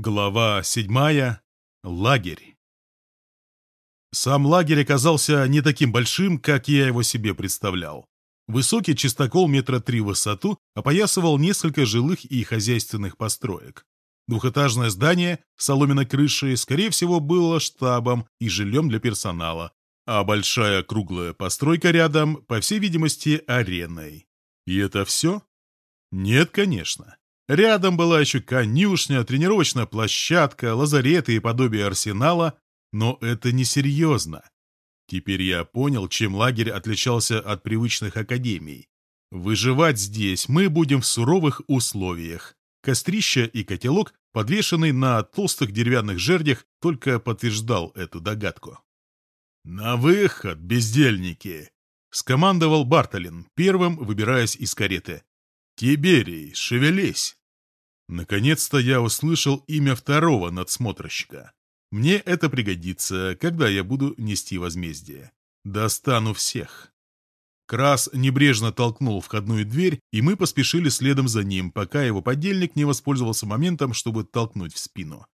Глава седьмая. Лагерь. Сам лагерь оказался не таким большим, как я его себе представлял. Высокий чистокол метра три в высоту опоясывал несколько жилых и хозяйственных построек. Двухэтажное здание с соломенной крышей, скорее всего, было штабом и жильем для персонала, а большая круглая постройка рядом, по всей видимости, ареной. И это все? Нет, конечно. Рядом была еще конюшня, тренировочная площадка, лазареты и подобие арсенала, но это несерьезно. Теперь я понял, чем лагерь отличался от привычных академий. Выживать здесь мы будем в суровых условиях. Кострище и котелок, подвешенный на толстых деревянных жердях, только подтверждал эту догадку. «На выход, бездельники!» — скомандовал Бартолин, первым выбираясь из кареты. «Тиберий, шевелись!» Наконец-то я услышал имя второго надсмотрщика. Мне это пригодится, когда я буду нести возмездие. Достану всех. Крас небрежно толкнул входную дверь, и мы поспешили следом за ним, пока его подельник не воспользовался моментом, чтобы толкнуть в спину.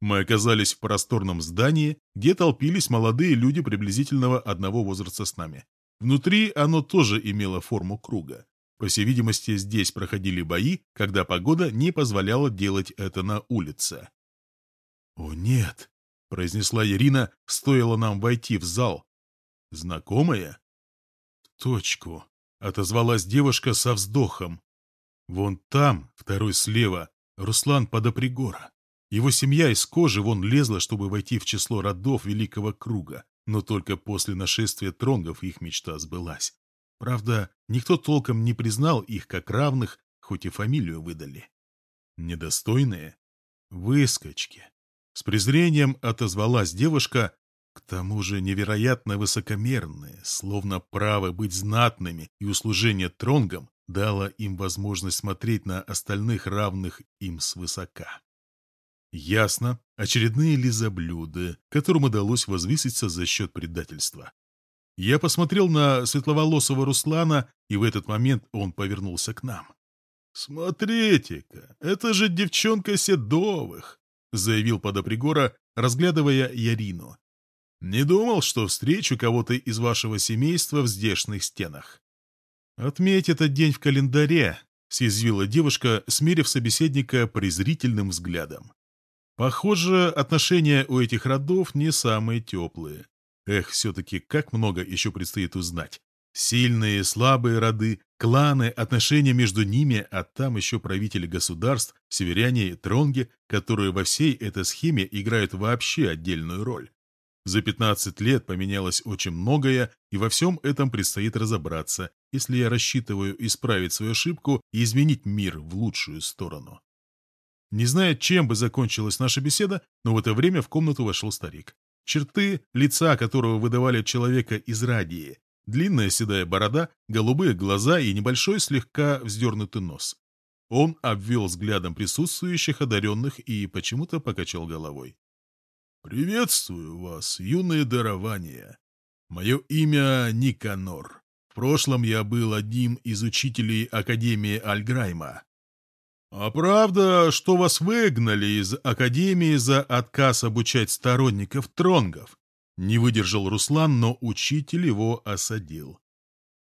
Мы оказались в просторном здании, где толпились молодые люди приблизительного одного возраста с нами. Внутри оно тоже имело форму круга. По всей видимости, здесь проходили бои, когда погода не позволяла делать это на улице. «О, нет!» — произнесла Ирина, стоило нам войти в зал. «Знакомая?» «В точку», — отозвалась девушка со вздохом. «Вон там, второй слева, Руслан Подопригора. Его семья из кожи вон лезла, чтобы войти в число родов Великого Круга, но только после нашествия тронгов их мечта сбылась. Правда, никто толком не признал их как равных, хоть и фамилию выдали. Недостойные? Выскочки. С презрением отозвалась девушка, к тому же невероятно высокомерные, словно право быть знатными и услужение тронгам дало им возможность смотреть на остальных равных им свысока. Ясно, очередные лизоблюды, которым удалось возвыситься за счет предательства. Я посмотрел на светловолосого Руслана, и в этот момент он повернулся к нам. «Смотрите-ка, это же девчонка Седовых!» — заявил подопригора, разглядывая Ярину. «Не думал, что встречу кого-то из вашего семейства в здешних стенах». «Отметь этот день в календаре», — съязвила девушка, смерив собеседника презрительным взглядом. «Похоже, отношения у этих родов не самые теплые. Эх, все-таки как много еще предстоит узнать. Сильные, слабые роды, кланы, отношения между ними, а там еще правители государств, северяне и тронги, которые во всей этой схеме играют вообще отдельную роль. За 15 лет поменялось очень многое, и во всем этом предстоит разобраться, если я рассчитываю исправить свою ошибку и изменить мир в лучшую сторону. Не зная, чем бы закончилась наша беседа, но в это время в комнату вошел старик. Черты лица которого выдавали человека из радии. Длинная седая борода, голубые глаза и небольшой слегка вздернутый нос. Он обвел взглядом присутствующих одаренных и почему-то покачал головой. «Приветствую вас, юные дарования. Мое имя Никанор. В прошлом я был одним из учителей Академии Альграйма. «А правда, что вас выгнали из Академии за отказ обучать сторонников тронгов?» Не выдержал Руслан, но учитель его осадил.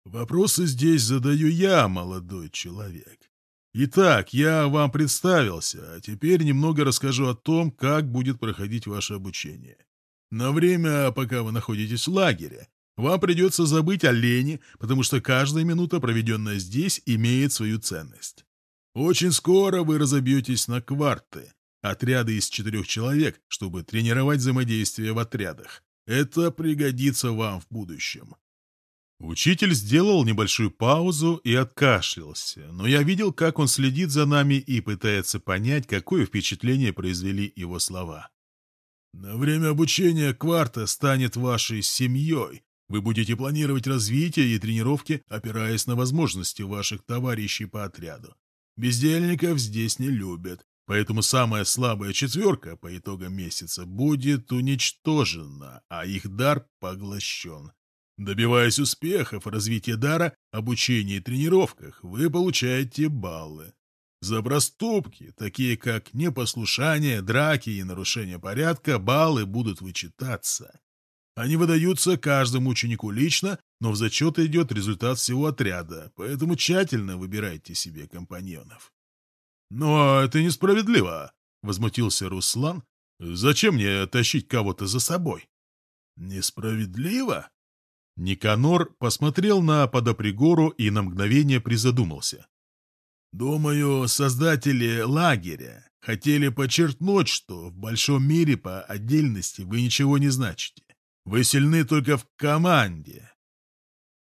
«Вопросы здесь задаю я, молодой человек. Итак, я вам представился, а теперь немного расскажу о том, как будет проходить ваше обучение. На время, пока вы находитесь в лагере, вам придется забыть о лени, потому что каждая минута, проведенная здесь, имеет свою ценность. Очень скоро вы разобьетесь на кварты, отряды из четырех человек, чтобы тренировать взаимодействие в отрядах. Это пригодится вам в будущем. Учитель сделал небольшую паузу и откашлялся, но я видел, как он следит за нами и пытается понять, какое впечатление произвели его слова. На время обучения кварта станет вашей семьей. Вы будете планировать развитие и тренировки, опираясь на возможности ваших товарищей по отряду. Бездельников здесь не любят, поэтому самая слабая четверка по итогам месяца будет уничтожена, а их дар поглощен. Добиваясь успехов, развития дара, обучения и тренировках, вы получаете баллы. За проступки, такие как непослушание, драки и нарушение порядка, баллы будут вычитаться. Они выдаются каждому ученику лично, но в зачет идет результат всего отряда, поэтому тщательно выбирайте себе компаньонов. «Но это несправедливо», — возмутился Руслан. «Зачем мне тащить кого-то за собой?» «Несправедливо?» Никанор посмотрел на подопригору и на мгновение призадумался. «Думаю, создатели лагеря хотели подчеркнуть, что в большом мире по отдельности вы ничего не значите. Вы сильны только в команде».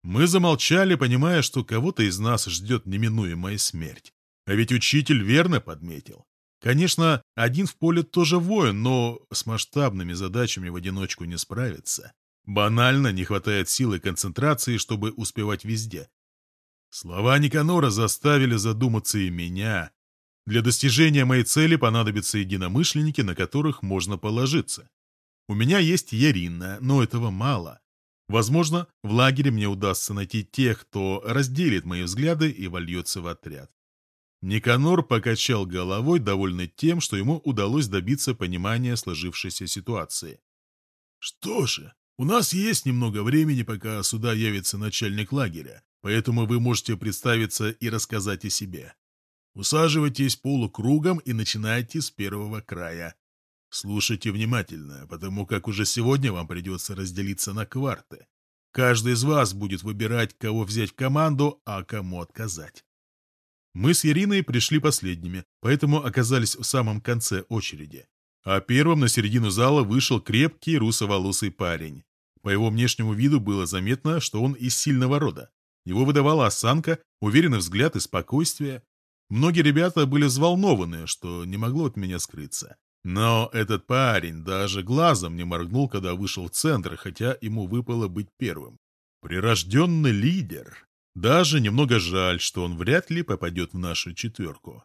Мы замолчали, понимая, что кого-то из нас ждет неминуемая смерть. А ведь учитель верно подметил. Конечно, один в поле тоже воин, но с масштабными задачами в одиночку не справится. Банально не хватает силы и концентрации, чтобы успевать везде. Слова Никанора заставили задуматься и меня. Для достижения моей цели понадобятся единомышленники, на которых можно положиться. У меня есть Ярина, но этого мало. Возможно, в лагере мне удастся найти тех, кто разделит мои взгляды и вольется в отряд. Никанор покачал головой, довольный тем, что ему удалось добиться понимания сложившейся ситуации. «Что же, у нас есть немного времени, пока сюда явится начальник лагеря, поэтому вы можете представиться и рассказать о себе. Усаживайтесь полукругом и начинайте с первого края. Слушайте внимательно, потому как уже сегодня вам придется разделиться на кварты. Каждый из вас будет выбирать, кого взять в команду, а кому отказать. Мы с Ириной пришли последними, поэтому оказались в самом конце очереди. А первым на середину зала вышел крепкий русоволосый парень. По его внешнему виду было заметно, что он из сильного рода. Его выдавала осанка, уверенный взгляд и спокойствие. Многие ребята были взволнованы, что не могло от меня скрыться. Но этот парень даже глазом не моргнул, когда вышел в центр, хотя ему выпало быть первым. Прирожденный лидер. Даже немного жаль, что он вряд ли попадет в нашу четверку.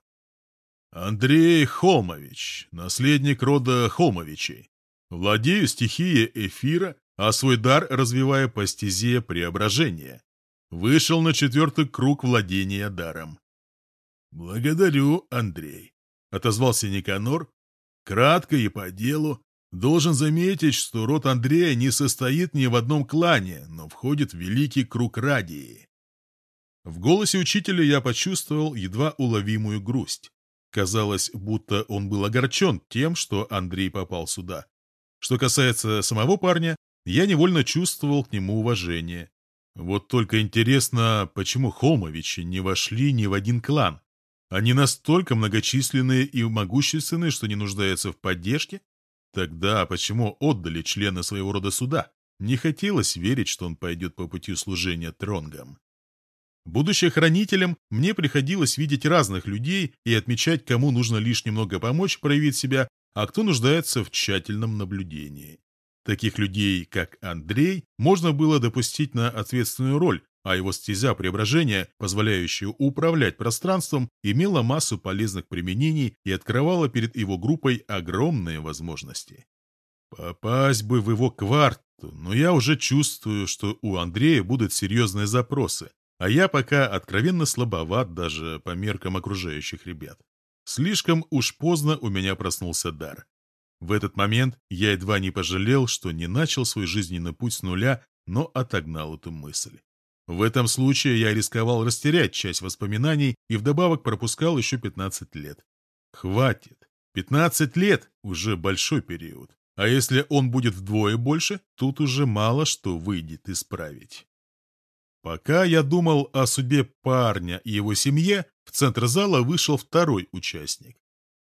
Андрей Холмович, наследник рода Холмовичей. Владею стихией эфира а свой дар развивая по стезе преображения. Вышел на четвертый круг владения даром. «Благодарю, Андрей», — отозвался Никанор. «Кратко и по делу. Должен заметить, что род Андрея не состоит ни в одном клане, но входит в великий круг Радии». В голосе учителя я почувствовал едва уловимую грусть. Казалось, будто он был огорчен тем, что Андрей попал сюда. Что касается самого парня, я невольно чувствовал к нему уважение. Вот только интересно, почему Холмовичи не вошли ни в один клан? Они настолько многочисленные и могущественные, что не нуждаются в поддержке? Тогда почему отдали члена своего рода суда? Не хотелось верить, что он пойдет по пути служения тронгам. Будучи хранителем, мне приходилось видеть разных людей и отмечать, кому нужно лишь немного помочь проявить себя, а кто нуждается в тщательном наблюдении. Таких людей, как Андрей, можно было допустить на ответственную роль, а его стезя преображения, позволяющая управлять пространством, имела массу полезных применений и открывала перед его группой огромные возможности. Попасть бы в его кварту, но я уже чувствую, что у Андрея будут серьезные запросы, а я пока откровенно слабоват даже по меркам окружающих ребят. Слишком уж поздно у меня проснулся дар. В этот момент я едва не пожалел, что не начал свой жизненный путь с нуля, но отогнал эту мысль. В этом случае я рисковал растерять часть воспоминаний и вдобавок пропускал еще 15 лет. Хватит. 15 лет – уже большой период. А если он будет вдвое больше, тут уже мало что выйдет исправить. Пока я думал о судьбе парня и его семье, в центр зала вышел второй участник.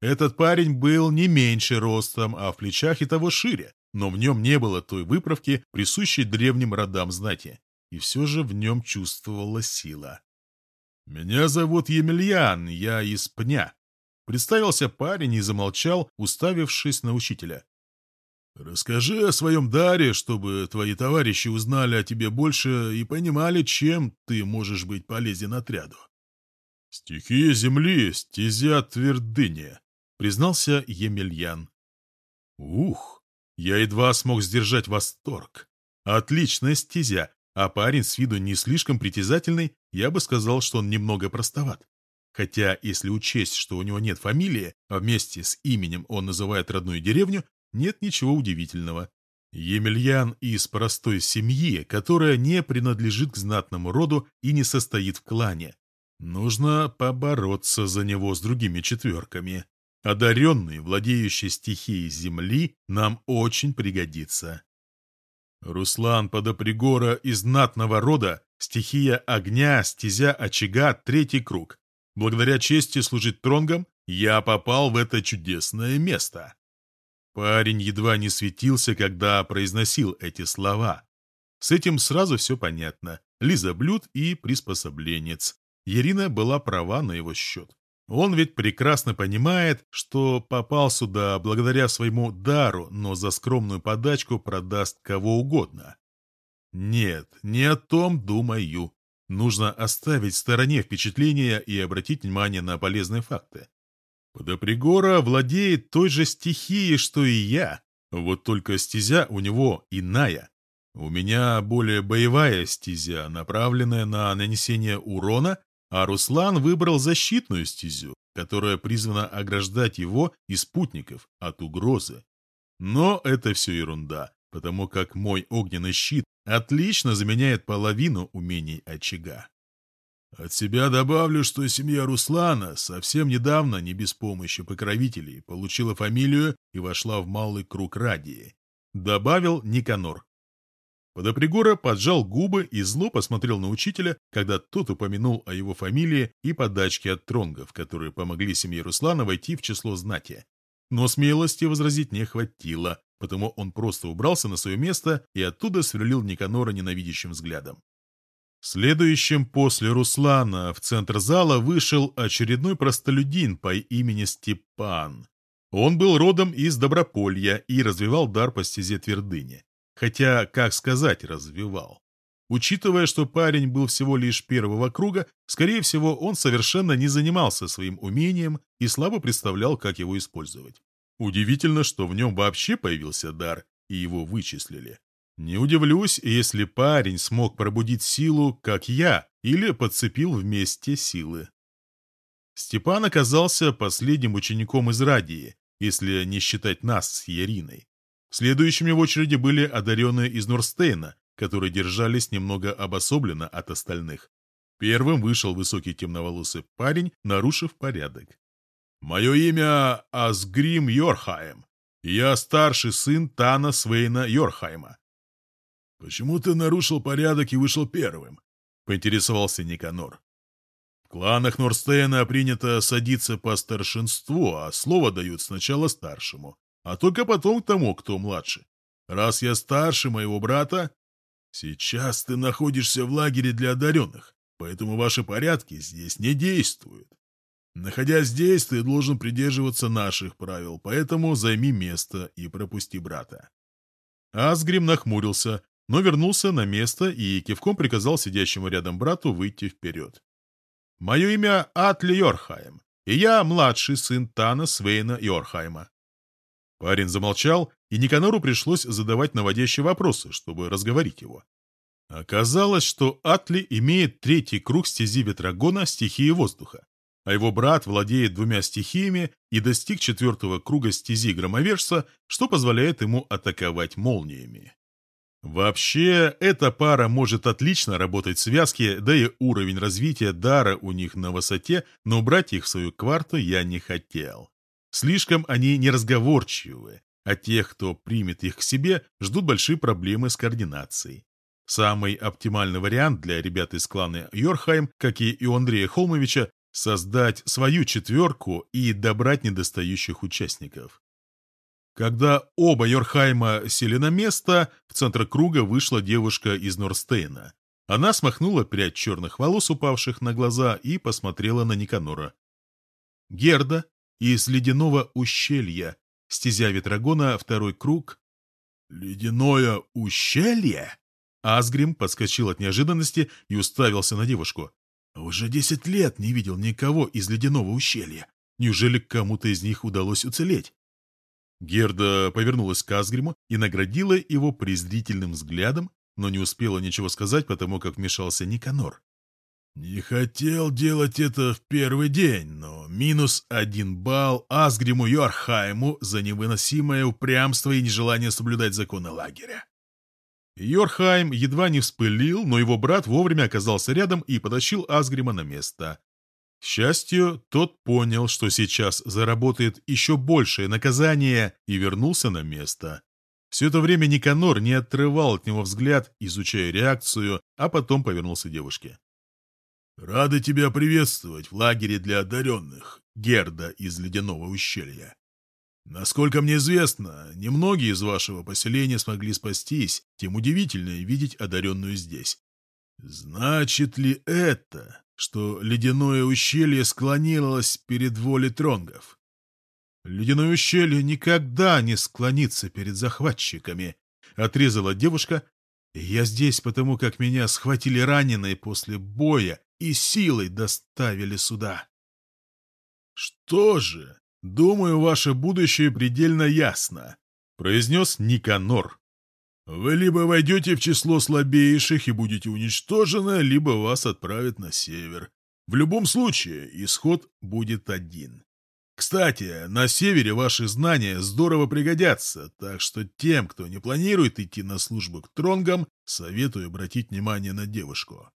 Этот парень был не меньше ростом, а в плечах и того шире, но в нем не было той выправки, присущей древним родам знати. И все же в нем чувствовала сила. «Меня зовут Емельян, я из Пня», — представился парень и замолчал, уставившись на учителя. «Расскажи о своем даре, чтобы твои товарищи узнали о тебе больше и понимали, чем ты можешь быть полезен отряду». «Стихия земли, стезя твердыни», признался Емельян. Ух, я едва смог сдержать восторг. Отличная стезя, а парень с виду не слишком притязательный, я бы сказал, что он немного простоват. хотя если учесть, что у него нет фамилии, а вместе с именем он называет родную деревню, нет ничего удивительного. Емельян из простой семьи, которая не принадлежит к знатному роду и не состоит в клане. Нужно побороться за него с другими четверками. Одаренный, владеющий стихией земли, нам очень пригодится. Руслан Подопригора из знатного рода, стихия огня, стезя очага, третий круг. Благодаря чести служить тронгам, я попал в это чудесное место. Парень едва не светился, когда произносил эти слова. С этим сразу все понятно. Лиза блюд и приспособленец. Ирина была права на его счет. Он ведь прекрасно понимает, что попал сюда благодаря своему дару, но за скромную подачку продаст кого угодно. Нет, не о том думаю. Нужно оставить в стороне впечатления и обратить внимание на полезные факты. Подопригора владеет той же стихией, что и я, вот только стезя у него иная. У меня более боевая стезя, направленная на нанесение урона, а Руслан выбрал защитную стезю, которая призвана ограждать его и спутников от угрозы. Но это все ерунда, потому как мой огненный щит отлично заменяет половину умений очага. От себя добавлю, что семья Руслана совсем недавно, не без помощи покровителей, получила фамилию и вошла в малый круг радии. Добавил Никанор. Подопригора поджал губы и зло посмотрел на учителя, когда тот упомянул о его фамилии и подачке от тронгов, которые помогли семье Руслана войти в число знати. Но смелости возразить не хватило, потому он просто убрался на свое место и оттуда сверлил Никанора ненавидящим взглядом. Следующим после Руслана в центр зала вышел очередной простолюдин по имени Степан. Он был родом из Доброполья и развивал дар по стезе твердыни. Хотя, как сказать, развивал. Учитывая, что парень был всего лишь первого круга, скорее всего, он совершенно не занимался своим умением и слабо представлял, как его использовать. Удивительно, что в нем вообще появился дар, и его вычислили. Не удивлюсь, если парень смог пробудить силу, как я, или подцепил вместе силы. Степан оказался последним учеником из Радии, если не считать нас с Яриной. Следующими в очереди были одаренные из Норстейна, которые держались немного обособленно от остальных. Первым вышел высокий темноволосый парень, нарушив порядок. «Мое имя Асгрим Йорхайм. Я старший сын Тана Свейна Йорхайма. «Почему ты нарушил порядок и вышел первым?» — поинтересовался Никанор. «В кланах Норстейна принято садиться по старшинству, а слово дают сначала старшему, а только потом к тому, кто младше. Раз я старше моего брата, сейчас ты находишься в лагере для одаренных, поэтому ваши порядки здесь не действуют. Находясь здесь, ты должен придерживаться наших правил, поэтому займи место и пропусти брата». Асгрим нахмурился, но вернулся на место и кивком приказал сидящему рядом брату выйти вперед. «Мое имя Атли Йорхайм, и я младший сын Тана Свейна Йорхайма». Парень замолчал, и Никанору пришлось задавать наводящие вопросы, чтобы разговорить его. Оказалось, что Атли имеет третий круг стези Ветрогона стихии воздуха, а его брат владеет двумя стихиями и достиг четвертого круга стези Громовержца, что позволяет ему атаковать молниями. Вообще, эта пара может отлично работать в связке, да и уровень развития дара у них на высоте, но брать их в свою кварту я не хотел. Слишком они неразговорчивы, а тех, кто примет их к себе, ждут большие проблемы с координацией. Самый оптимальный вариант для ребят из клана Йорхайм, как и у Андрея Холмовича, создать свою четверку и добрать недостающих участников. Когда оба Йорхайма сели на место, в центр круга вышла девушка из Норстейна. Она смахнула прядь черных волос, упавших на глаза, и посмотрела на Никанора. Герда из ледяного ущелья, стезя Ветрогона, второй круг. «Ледяное ущелье?» Асгрим подскочил от неожиданности и уставился на девушку. «Уже десять лет не видел никого из ледяного ущелья. Неужели кому-то из них удалось уцелеть?» Герда повернулась к Асгриму и наградила его презрительным взглядом, но не успела ничего сказать, потому как вмешался Никанор. Не хотел делать это в первый день, но минус один балл Асгриму Йорхайму за невыносимое упрямство и нежелание соблюдать законы лагеря. Йорхайм едва не вспылил, но его брат вовремя оказался рядом и потащил Асгрима на место. К счастью, тот понял, что сейчас заработает еще большее наказание и вернулся на место. Все это время Никанор не отрывал от него взгляд, изучая реакцию, а потом повернулся к девушке. «Рады тебя приветствовать в лагере для одаренных, Герда из Ледяного ущелья. Насколько мне известно, немногие из вашего поселения смогли спастись, тем удивительнее видеть одаренную здесь. Значит ли это, что Ледяное ущелье склонилось перед волей тронгов?» «Ледяное ущелье никогда не склонится перед захватчиками», — отрезала девушка. «Я здесь, потому как меня схватили раненые после боя и силой доставили сюда. «Что же, думаю, ваше будущее предельно ясно», — произнес Никанор. «Вы либо войдете в число слабейших и будете уничтожены, либо вас отправят на север. В любом случае, исход будет один. Кстати, на севере ваши знания здорово пригодятся, так что тем, кто не планирует идти на службу к тронгам, советую обратить внимание на девушку.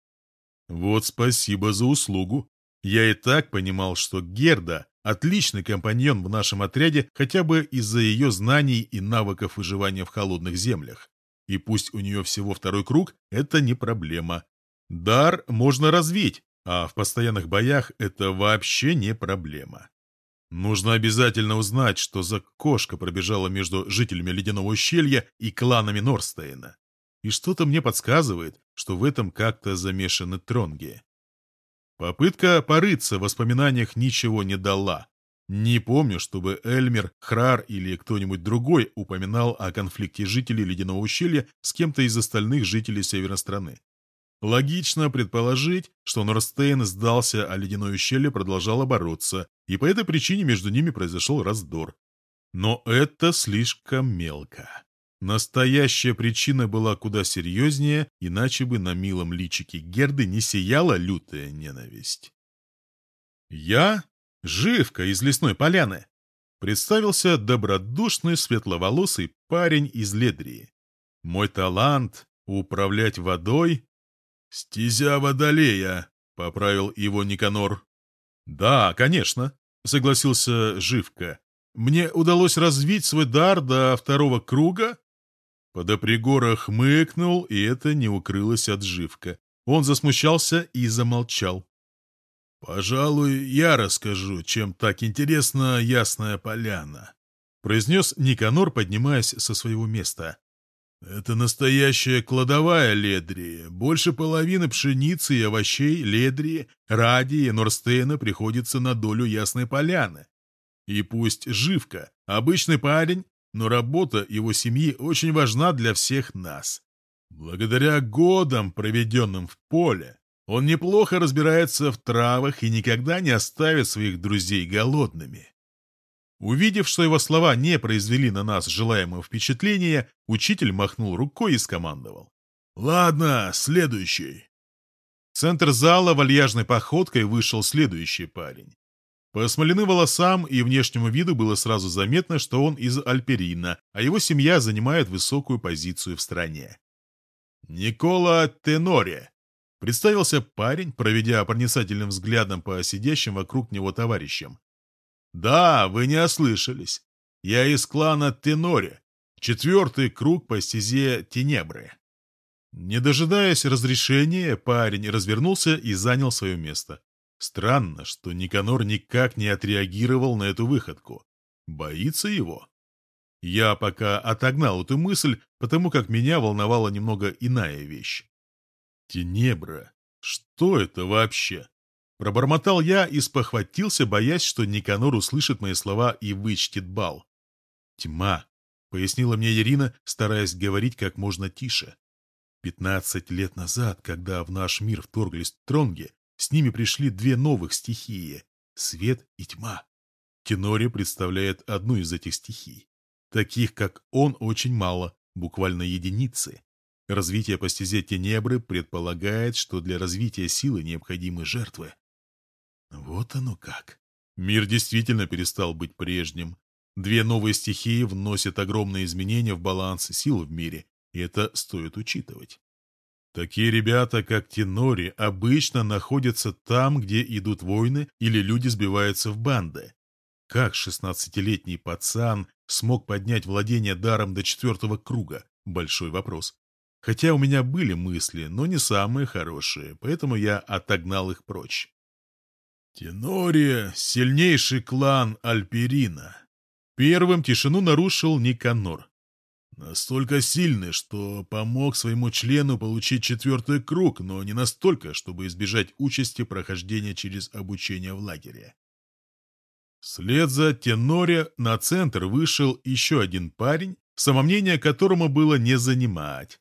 Вот спасибо за услугу. Я и так понимал, что Герда – отличный компаньон в нашем отряде хотя бы из-за ее знаний и навыков выживания в холодных землях. И пусть у нее всего второй круг, это не проблема. Дар можно развить, а в постоянных боях это вообще не проблема. Нужно обязательно узнать, что за кошка пробежала между жителями Ледяного ущелья и кланами Норстейна. И что-то мне подсказывает, что в этом как-то замешаны тронги. Попытка порыться в воспоминаниях ничего не дала. Не помню, чтобы Эльмер, Храр или кто-нибудь другой упоминал о конфликте жителей Ледяного ущелья с кем-то из остальных жителей северной страны. Логично предположить, что Норстейн сдался, а Ледяное ущелье продолжало бороться, и по этой причине между ними произошел раздор. Но это слишком мелко. Настоящая причина была куда серьезнее, иначе бы на милом личике Герды не сияла лютая ненависть. «Я — Живка из лесной поляны», — представился добродушный светловолосый парень из Ледрии. «Мой талант — управлять водой...» «Стезя водолея», — поправил его Никанор. «Да, конечно», — согласился Живка. «Мне удалось развить свой дар до второго круга, Подопригора хмыкнул, и это не укрылось от Живка. Он засмущался и замолчал. «Пожалуй, я расскажу, чем так интересна Ясная Поляна», — произнес Никанор, поднимаясь со своего места. «Это настоящая кладовая Ледрии. Больше половины пшеницы и овощей Ледрии, Радии и Норстейна приходится на долю Ясной Поляны. И пусть Живка, обычный парень, но работа его семьи очень важна для всех нас. Благодаря годам, проведенным в поле, он неплохо разбирается в травах и никогда не оставит своих друзей голодными. Увидев, что его слова не произвели на нас желаемого впечатления, учитель махнул рукой и скомандовал. «Ладно, следующий». В центр зала вальяжной походкой вышел следующий парень. По смоляным волосам и внешнему виду было сразу заметно, что он из Альперина, а его семья занимает высокую позицию в стране. «Никола Теноре», — представился парень, проведя проницательным взглядом по сидящим вокруг него товарищам. «Да, вы не ослышались. Я из клана Теноре, четвертый круг по стезе Тенебры». Не дожидаясь разрешения, парень развернулся и занял свое место. Странно, что Никанор никак не отреагировал на эту выходку. Боится его? Я пока отогнал эту мысль, потому как меня волновала немного иная вещь. Тенебра. Что это вообще? Пробормотал я и спохватился, боясь, что Никанор услышит мои слова и вычтет бал. «Тьма», — пояснила мне Ирина, стараясь говорить как можно тише. «Пятнадцать лет назад, когда в наш мир вторглись тронги, с ними пришли две новых стихии — свет и тьма. Тенори представляет одну из этих стихий. Таких, как он, очень мало, буквально единицы. Развитие по стезе Тенебры предполагает, что для развития силы необходимы жертвы. Вот оно как. Мир действительно перестал быть прежним. Две новые стихии вносят огромные изменения в баланс сил в мире, и это стоит учитывать. Такие ребята, как Тенори, обычно находятся там, где идут войны или люди сбиваются в банды. Как шестнадцатилетний пацан смог поднять владение даром до четвертого круга? Большой вопрос. Хотя у меня были мысли, но не самые хорошие, поэтому я отогнал их прочь. Тенория — сильнейший клан Альперина. Первым тишину нарушил Никанор. Настолько сильный, что помог своему члену получить четвертый круг, но не настолько, чтобы избежать участи прохождения через обучение в лагере. Вслед за Теноре на центр вышел еще один парень, самомнение которому было не занимать.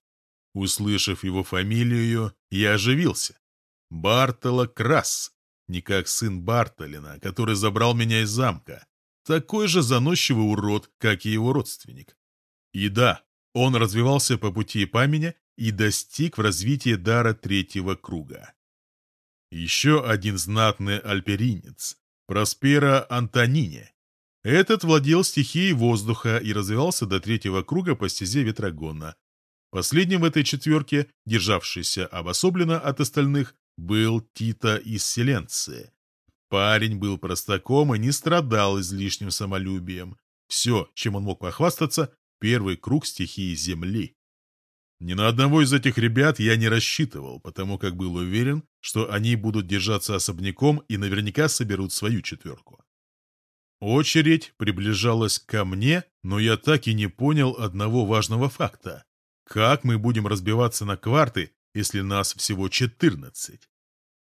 Услышав его фамилию, я оживился. Бартола Крас, не как сын Бартолина, который забрал меня из замка. Такой же заносчивый урод, как и его родственник. И да, он развивался по пути памяти и достиг в развитии дара третьего круга. Еще один знатный альперинец, Проспера Антонине. Этот владел стихией воздуха и развивался до третьего круга по стезе Ветрогона. Последним в этой четверке, державшийся обособленно от остальных, был Тита из Селенции. Парень был простаком и не страдал излишним самолюбием. Все, чем он мог похвастаться, первый круг стихии Земли. Ни на одного из этих ребят я не рассчитывал, потому как был уверен, что они будут держаться особняком и наверняка соберут свою четверку. Очередь приближалась ко мне, но я так и не понял одного важного факта. Как мы будем разбиваться на кварты, если нас всего 14?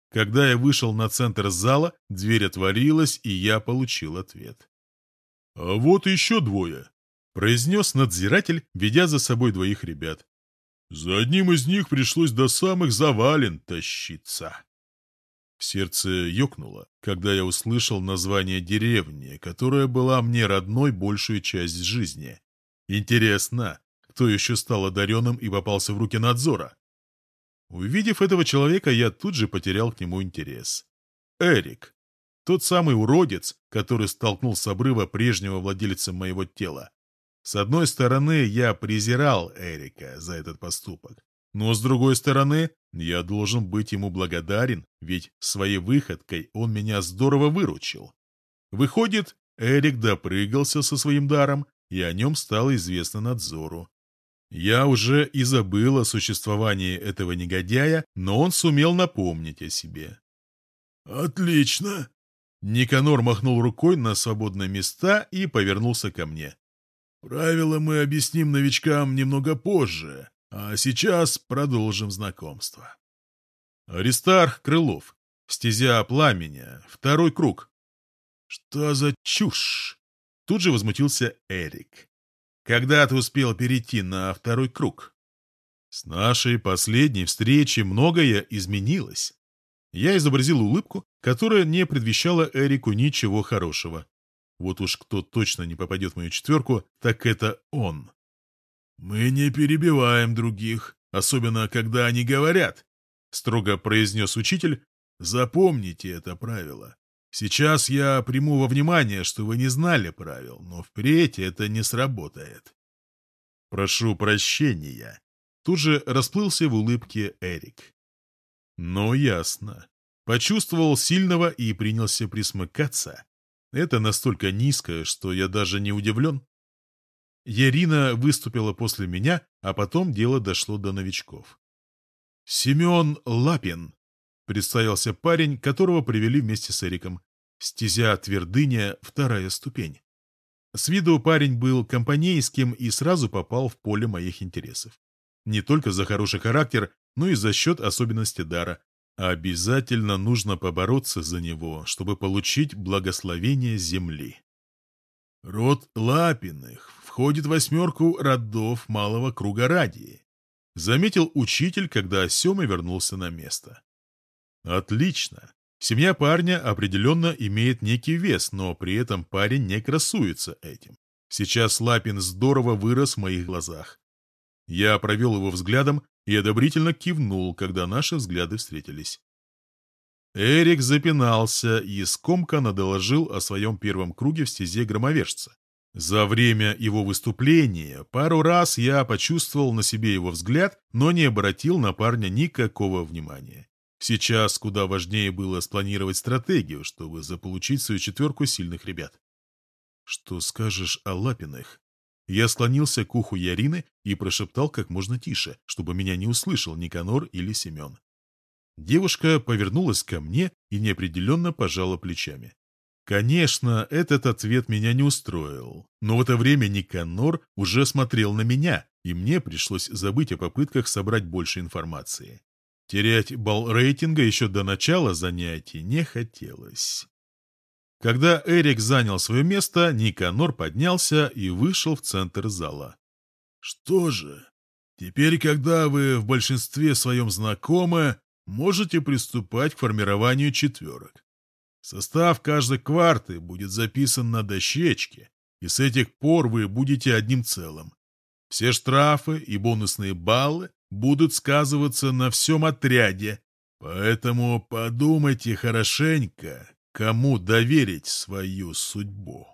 Когда я вышел на центр зала, дверь отворилась, и я получил ответ. «А вот еще двое», — произнес надзиратель, ведя за собой двоих ребят. «За одним из них пришлось до самых завален тащиться». Сердце ёкнуло, когда я услышал название деревни, которая была мне родной большую часть жизни. Интересно, кто еще стал одаренным и попался в руки надзора? Увидев этого человека, я тут же потерял к нему интерес. Эрик. Тот самый уродец, который столкнул с обрыва прежнего владельца моего тела. С одной стороны, я презирал Эрика за этот поступок. Но с другой стороны, я должен быть ему благодарен, ведь своей выходкой он меня здорово выручил. Выходит, Эрик допрыгался со своим даром, и о нем стало известно надзору. Я уже и забыл о существовании этого негодяя, но он сумел напомнить о себе. «Отлично!» Никанор махнул рукой на свободные места и повернулся ко мне. «Правила мы объясним новичкам немного позже, а сейчас продолжим знакомство». Аристарх Крылов. Стезя пламени. Второй круг. «Что за чушь?» Тут же возмутился Эрик. Когда ты успел перейти на второй круг? С нашей последней встречи многое изменилось. Я изобразил улыбку, которая не предвещала Эрику ничего хорошего. Вот уж кто точно не попадет в мою четверку, так это он. «Мы не перебиваем других, особенно когда они говорят», — строго произнес учитель. «Запомните это правило. Сейчас я приму во внимание, что вы не знали правил, но впредь это не сработает. Прошу прощения. Тут же расплылся в улыбке Эрик. Ну, ясно. Почувствовал сильного и принялся присмыкаться. Это настолько низко, что я даже не удивлен. Ярина выступила после меня, а потом дело дошло до новичков. Семен Лапин, Представился парень, которого привели вместе с Эриком. Стезя твердыня, вторая ступень. С виду парень был компанейским и сразу попал в поле моих интересов. Не только за хороший характер, но и за счет особенностей дара. Обязательно нужно побороться за него, чтобы получить благословение земли. Род Лапиных входит в восьмерку родов малого круга Радии, заметил учитель, когда Сема вернулся на место. Отлично. Семья парня определенно имеет некий вес, но при этом парень не красуется этим. Сейчас Лапин здорово вырос в моих глазах. Я провел его взглядом, и одобрительно кивнул, когда наши взгляды встретились. Эрик запинался и скомканно доложил о своем первом круге в стезе громовержца. За время его выступления пару раз я почувствовал на себе его взгляд, но не обратил на парня никакого внимания. Сейчас куда важнее было спланировать стратегию, чтобы заполучить свою четверку сильных ребят. «Что скажешь о Лапиных?» Я склонился к уху Ярины и прошептал как можно тише, чтобы меня не услышал Никанор или Семен. Девушка повернулась ко мне и неопределенно пожала плечами. Конечно, этот ответ меня не устроил, но в это время Никанор уже смотрел на меня, и мне пришлось забыть о попытках собрать больше информации. Терять балл рейтинга еще до начала занятий не хотелось. Когда Эрик занял свое место, Никанор поднялся и вышел в центр зала. «Что же, теперь, когда вы в большинстве своем знакомы, можете приступать к формированию четверок. Состав каждой кварты будет записан на дощечке, и с этих пор вы будете одним целым. Все штрафы и бонусные баллы будут сказываться на всем отряде, поэтому подумайте хорошенько, кому доверить свою судьбу.